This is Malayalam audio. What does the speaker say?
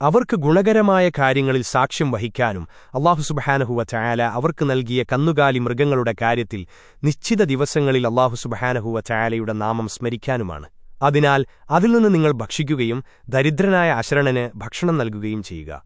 അവർക്ക് ഗുണകരമായ കാര്യങ്ങളിൽ സാക്ഷ്യം വഹിക്കാനും അള്ളാഹു സുബഹാനഹുവ ചായാല അവർക്ക് നൽകിയ കന്നുകാലി മൃഗങ്ങളുടെ കാര്യത്തിൽ നിശ്ചിത ദിവസങ്ങളിൽ അള്ളാഹു സുബഹാനഹുവ ചായാലയുടെ നാമം സ്മരിക്കാനുമാണ്. അതിനാൽ അതിൽ നിന്ന് നിങ്ങൾ ഭക്ഷിക്കുകയും ദരിദ്രനായ അശരണന് ഭക്ഷണം നൽകുകയും ചെയ്യുക.